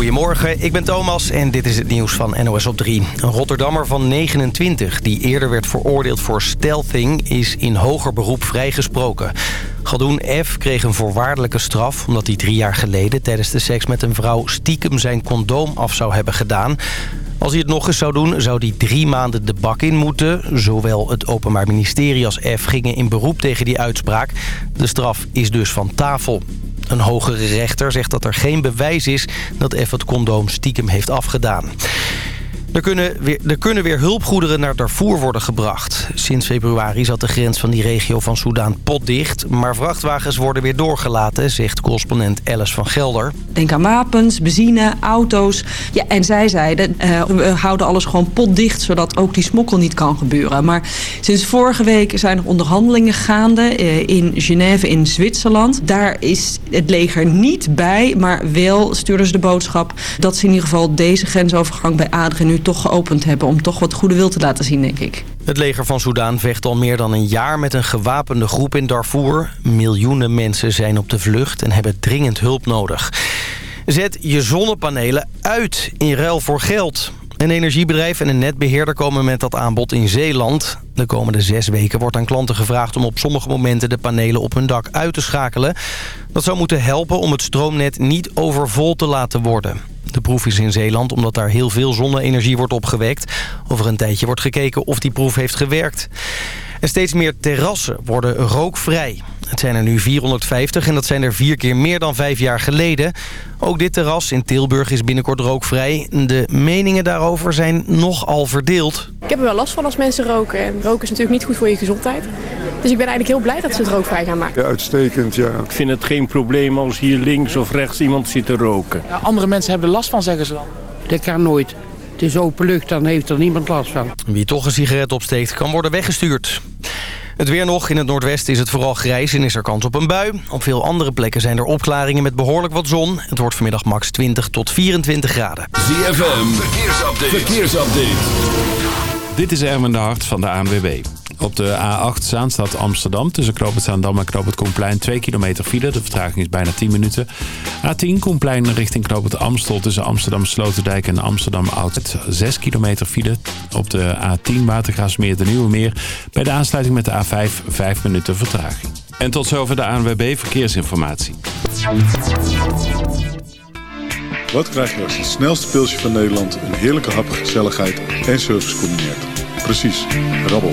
Goedemorgen, ik ben Thomas en dit is het nieuws van NOS op 3. Een Rotterdammer van 29, die eerder werd veroordeeld voor stealthing... is in hoger beroep vrijgesproken. Galdoen F. kreeg een voorwaardelijke straf... omdat hij drie jaar geleden tijdens de seks met een vrouw... stiekem zijn condoom af zou hebben gedaan. Als hij het nog eens zou doen, zou hij drie maanden de bak in moeten. Zowel het Openbaar Ministerie als F gingen in beroep tegen die uitspraak. De straf is dus van tafel. Een hogere rechter zegt dat er geen bewijs is dat F het condoom stiekem heeft afgedaan. Er kunnen, weer, er kunnen weer hulpgoederen naar Darfur worden gebracht. Sinds februari zat de grens van die regio van Soudaan potdicht. Maar vrachtwagens worden weer doorgelaten, zegt correspondent Alice van Gelder. Denk aan wapens, benzine, auto's. Ja, en zij zeiden, uh, we houden alles gewoon potdicht... zodat ook die smokkel niet kan gebeuren. Maar sinds vorige week zijn er onderhandelingen gaande... Uh, in Genève in Zwitserland. Daar is het leger niet bij, maar wel stuurden ze de boodschap... dat ze in ieder geval deze grensovergang bij Adrien nu toch geopend hebben... om toch wat goede wil te laten zien, denk ik. Het leger van Soudaan vecht al meer dan een jaar met een gewapende groep in Darfur. Miljoenen mensen zijn op de vlucht en hebben dringend hulp nodig. Zet je zonnepanelen uit in ruil voor geld. Een energiebedrijf en een netbeheerder komen met dat aanbod in Zeeland. De komende zes weken wordt aan klanten gevraagd om op sommige momenten de panelen op hun dak uit te schakelen. Dat zou moeten helpen om het stroomnet niet overvol te laten worden. De proef is in Zeeland omdat daar heel veel zonne-energie wordt opgewekt. Over een tijdje wordt gekeken of die proef heeft gewerkt. En steeds meer terrassen worden rookvrij. Het zijn er nu 450 en dat zijn er vier keer meer dan vijf jaar geleden. Ook dit terras in Tilburg is binnenkort rookvrij. De meningen daarover zijn nogal verdeeld. Ik heb er wel last van als mensen roken. En roken is natuurlijk niet goed voor je gezondheid. Dus ik ben eigenlijk heel blij dat ze het rookvrij gaan maken. Ja, uitstekend, ja. Ik vind het geen probleem als hier links of rechts iemand zit te roken. Ja, andere mensen hebben er last van, zeggen ze dan. Dat kan nooit. Het is open lucht, dan heeft er niemand last van. Wie toch een sigaret opsteekt, kan worden weggestuurd. Het weer nog. In het noordwesten is het vooral grijs en is er kans op een bui. Op veel andere plekken zijn er opklaringen met behoorlijk wat zon. Het wordt vanmiddag max 20 tot 24 graden. ZFM, verkeersupdate. verkeersupdate. Dit is Erwin de Hart van de ANWB. Op de A8 Zaanstad Amsterdam tussen Knoopend Zaandam en Knoopend Koenplein 2 kilometer file. De vertraging is bijna 10 minuten. A10 Koenplein richting Knoopend Amstel tussen Amsterdam Sloterdijk en Amsterdam Oud 6 kilometer file. Op de A10 Watergraafsmeer de Nieuwe Meer bij de aansluiting met de A5 5 minuten vertraging. En tot zover de ANWB Verkeersinformatie. Wat krijg je als het snelste pilsje van Nederland een heerlijke hap, gezelligheid en service combineert? Precies, rabbel.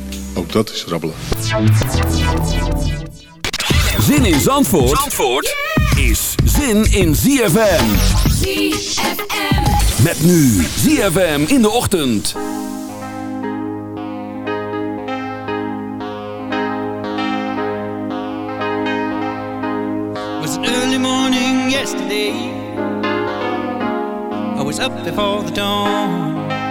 Ook dat is rabbelen. Zin in Zandvoort, Zandvoort is zin in ZFM. ZFM. Met nu ZFM in de ochtend. was an early morning yesterday. I was up before the dawn.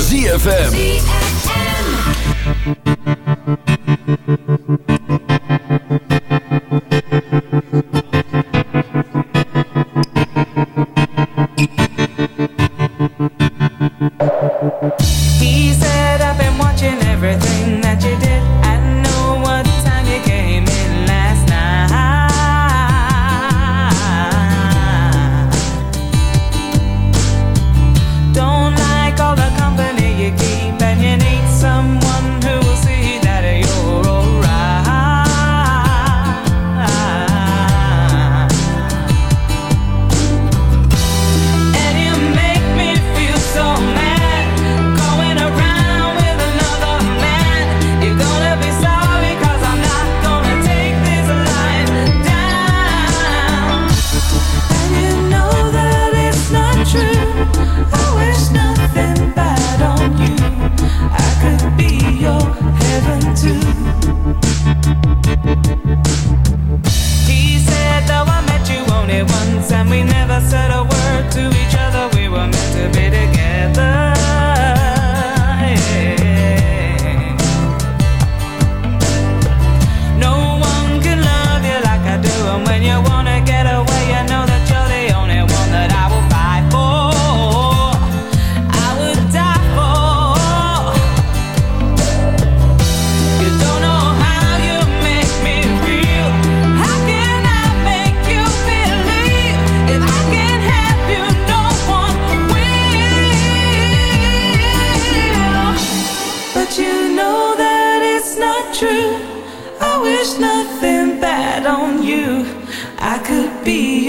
ZFM.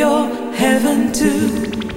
Your heaven too.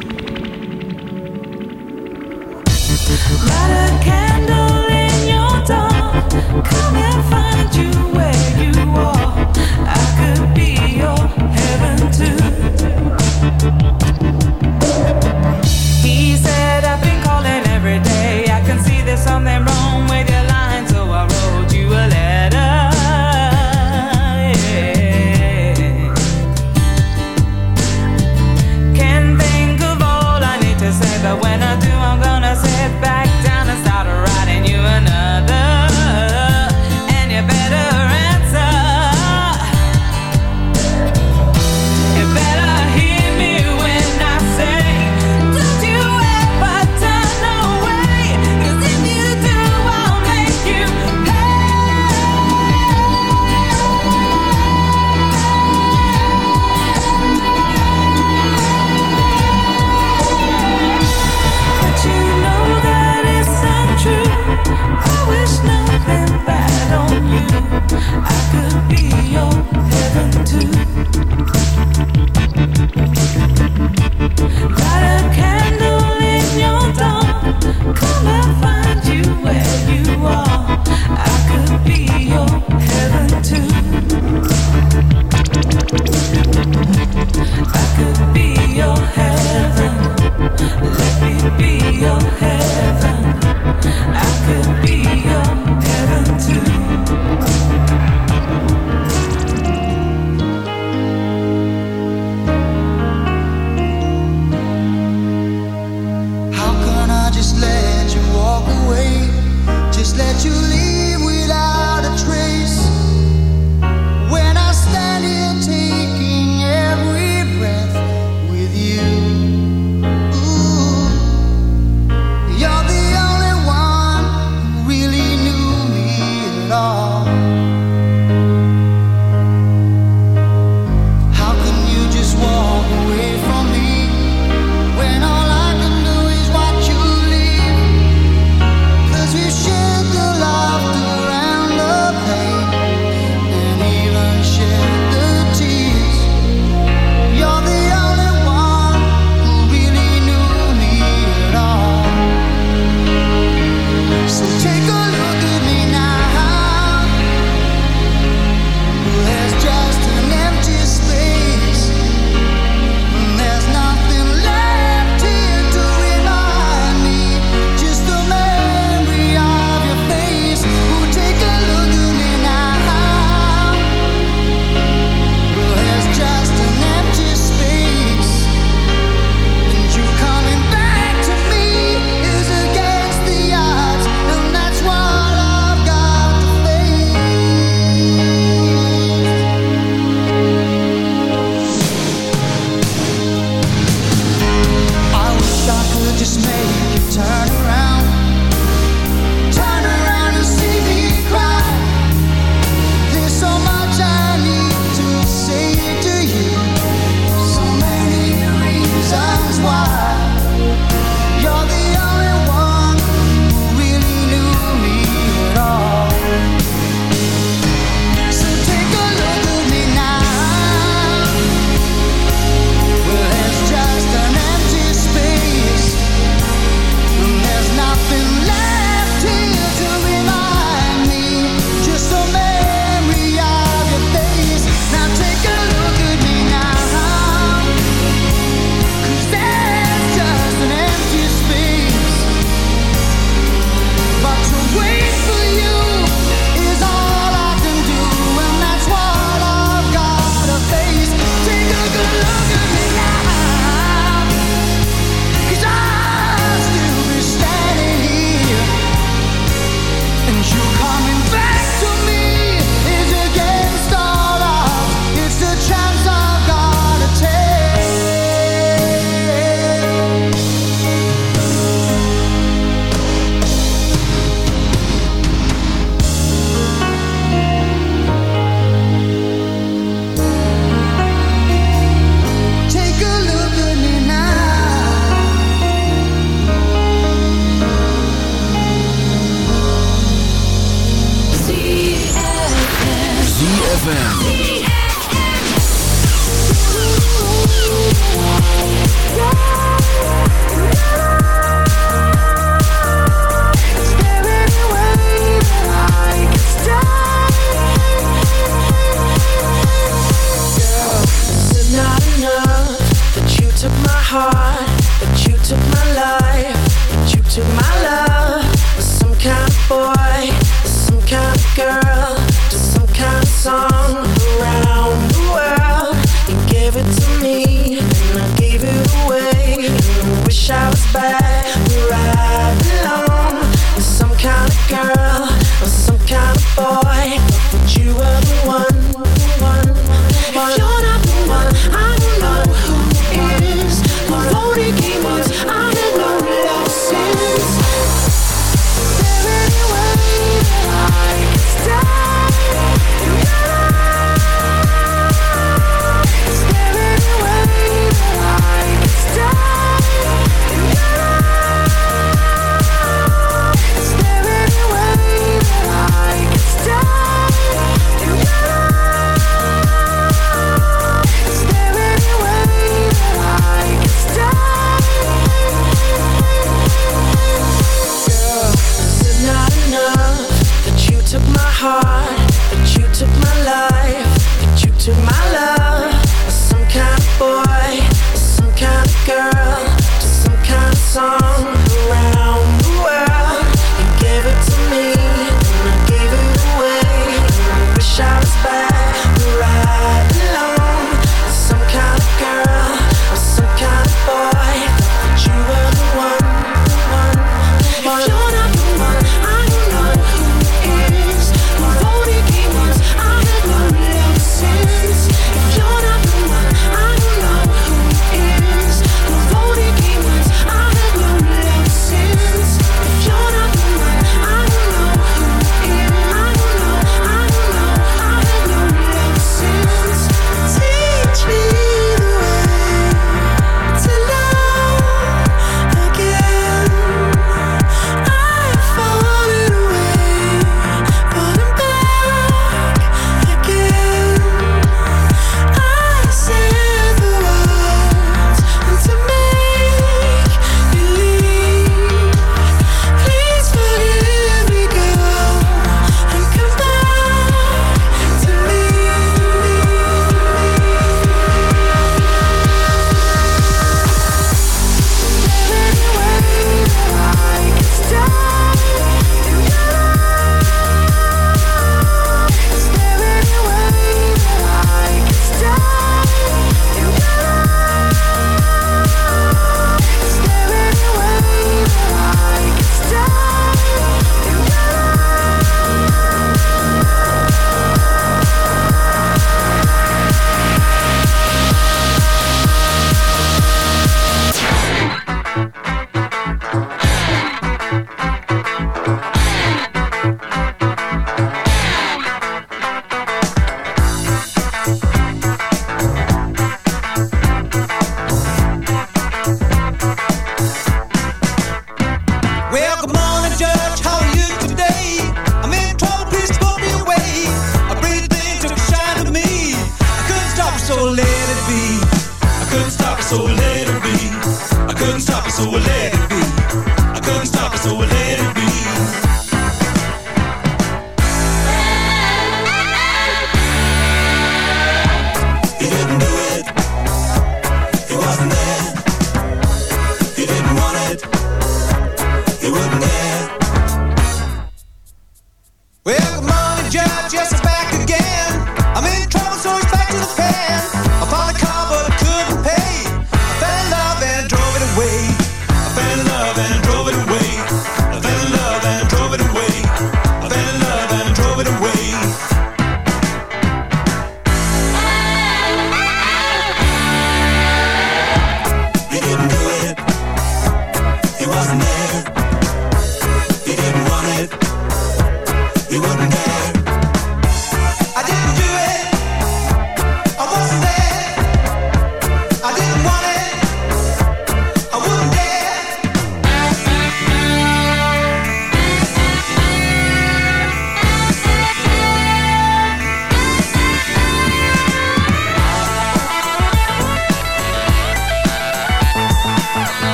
Back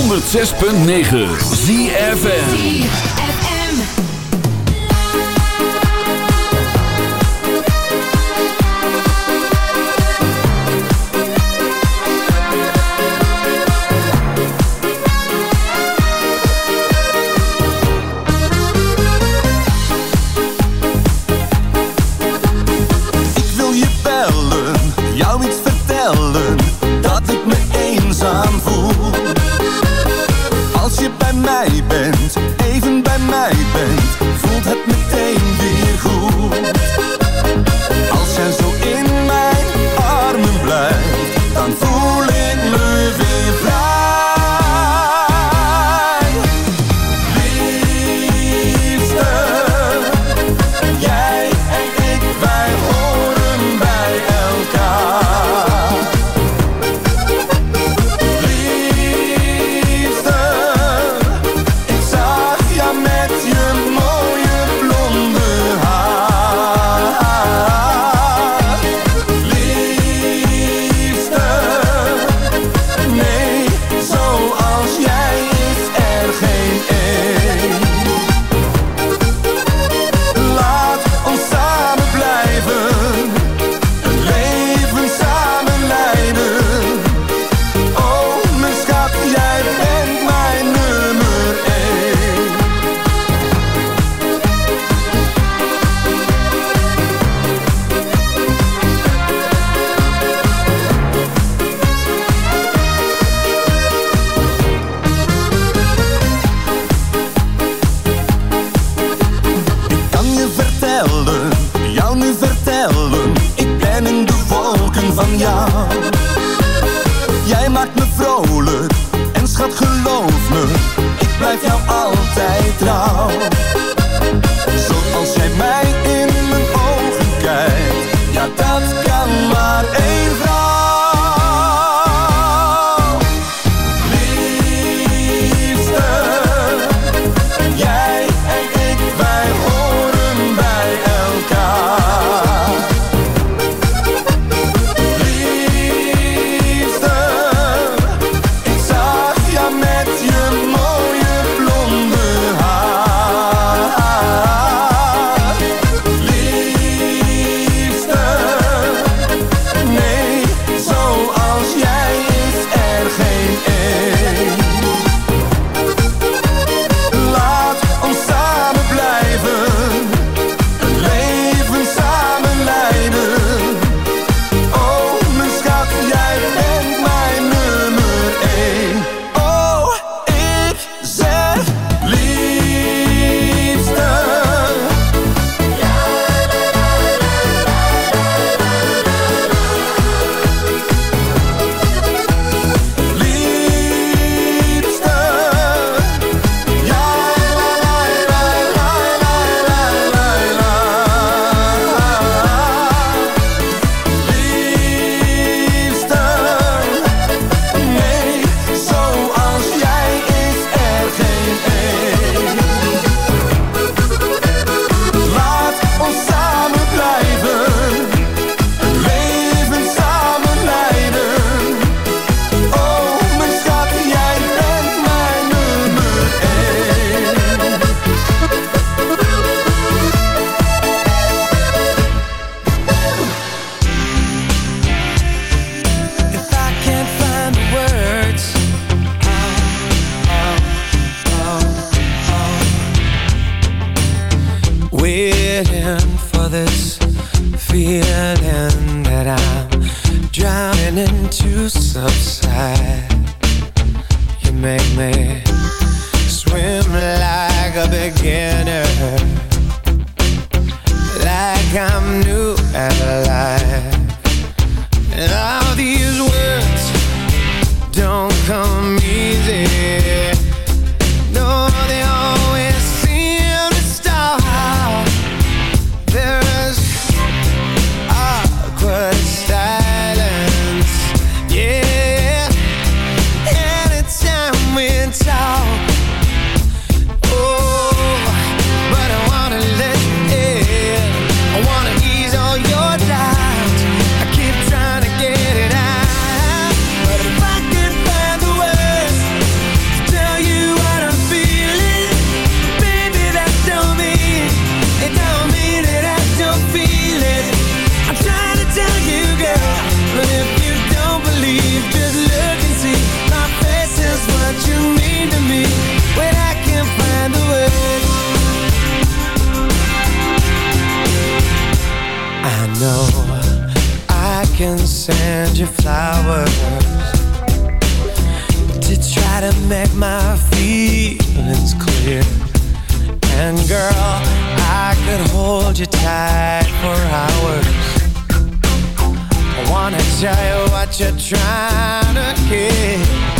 106.9 ZFN Jij maakt me vrolijk en schat geloof me, ik blijf jou altijd trouw. Zoals jij mij in mijn ogen kijkt, ja dat kan maar één hold you tight for hours. I wanna tell you what you're trying to get.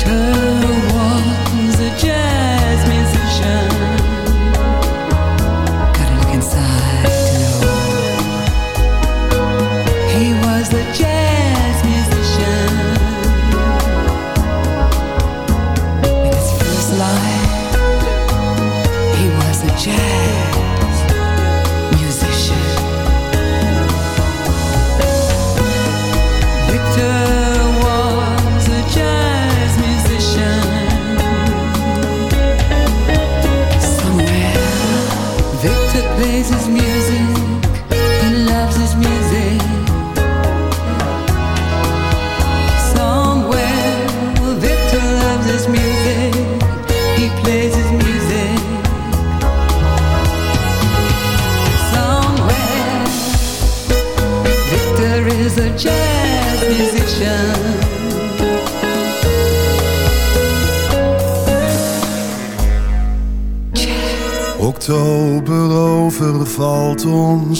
It was a gem.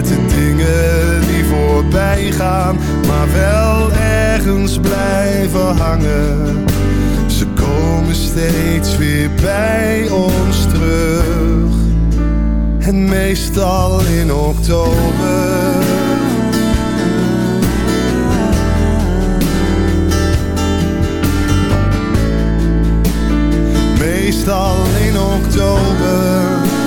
Met de dingen die voorbij gaan, maar wel ergens blijven hangen. Ze komen steeds weer bij ons terug. En meestal in oktober. meestal in oktober.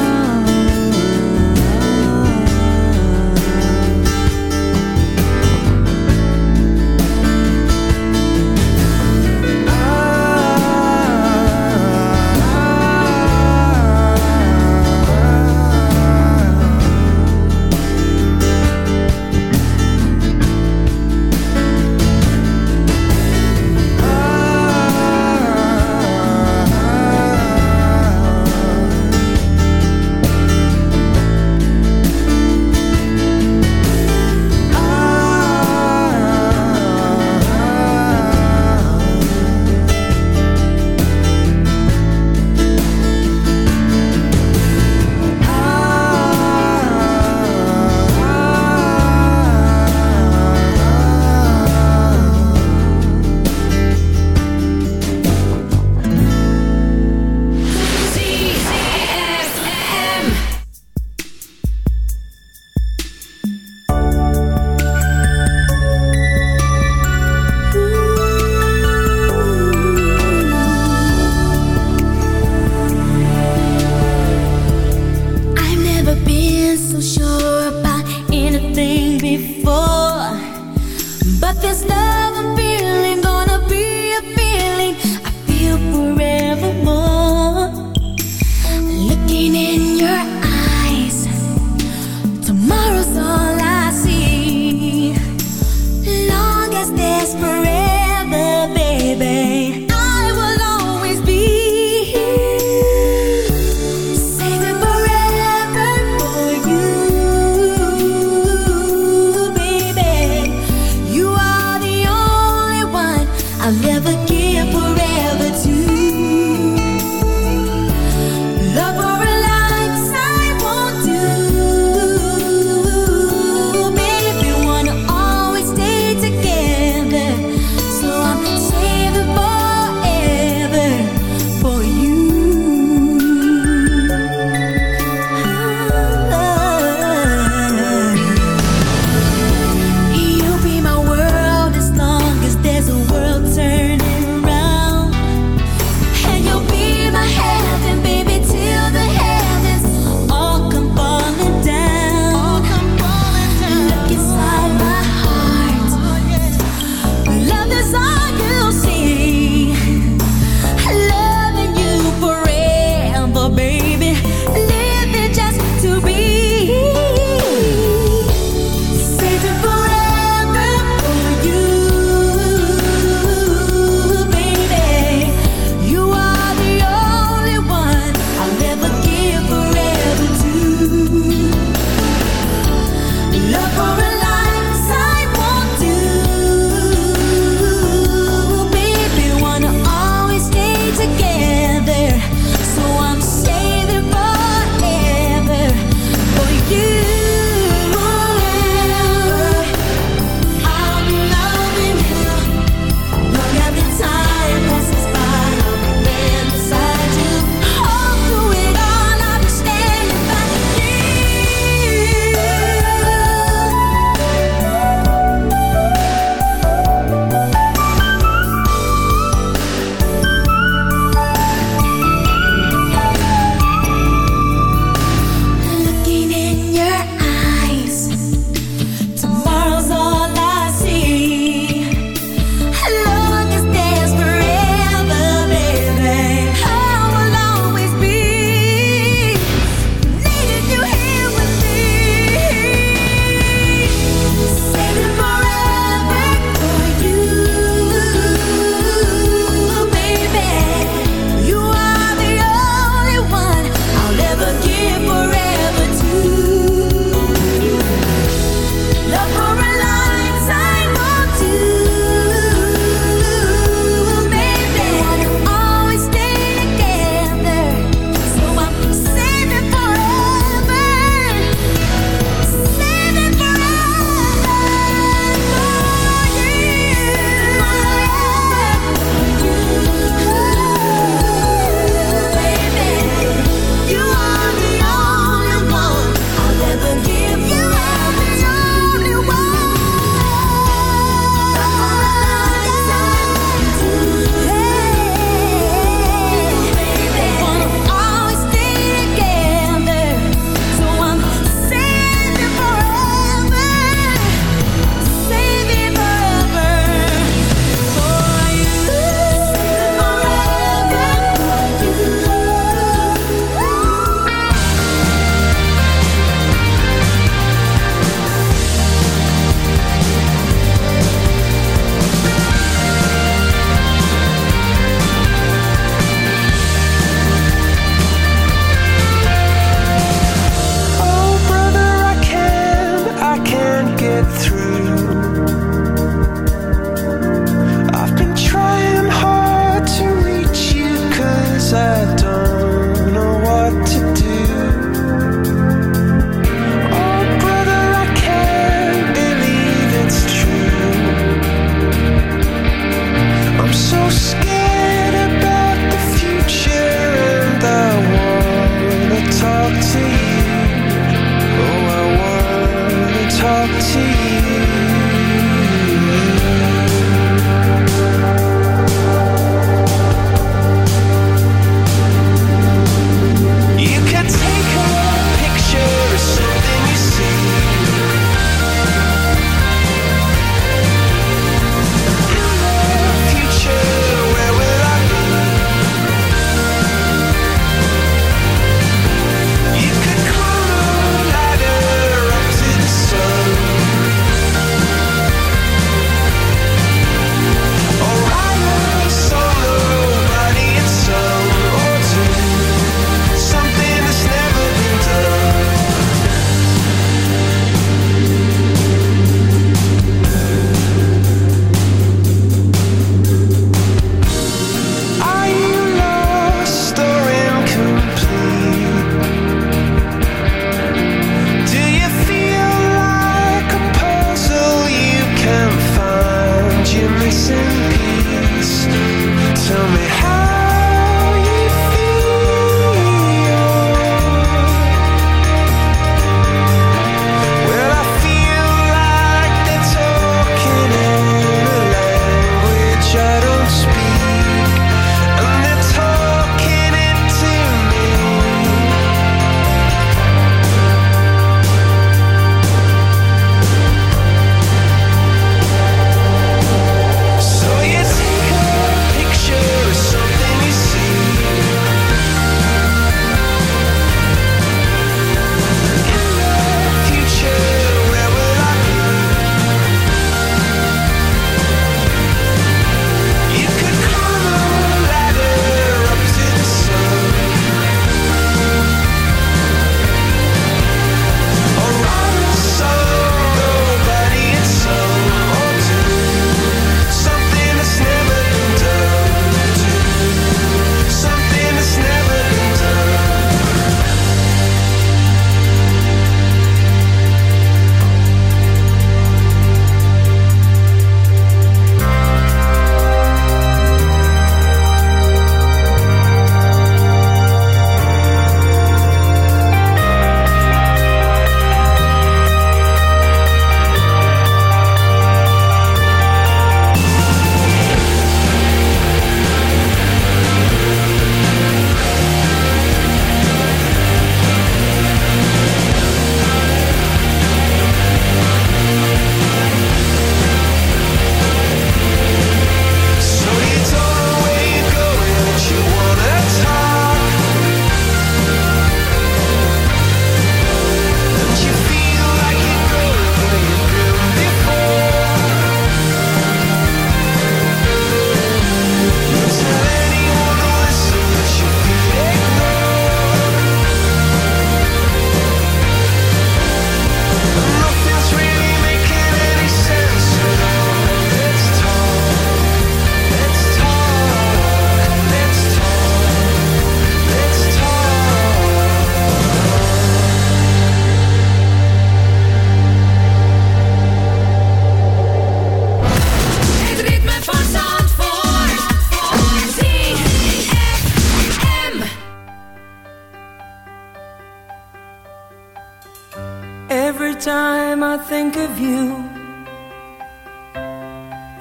every time I think of you,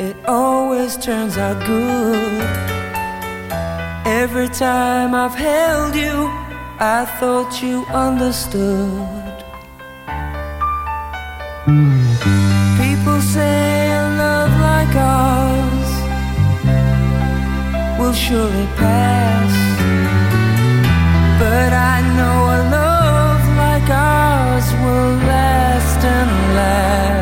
it always turns out good. Every time I've held you, I thought you understood. People say a love like ours will surely pass, but I last.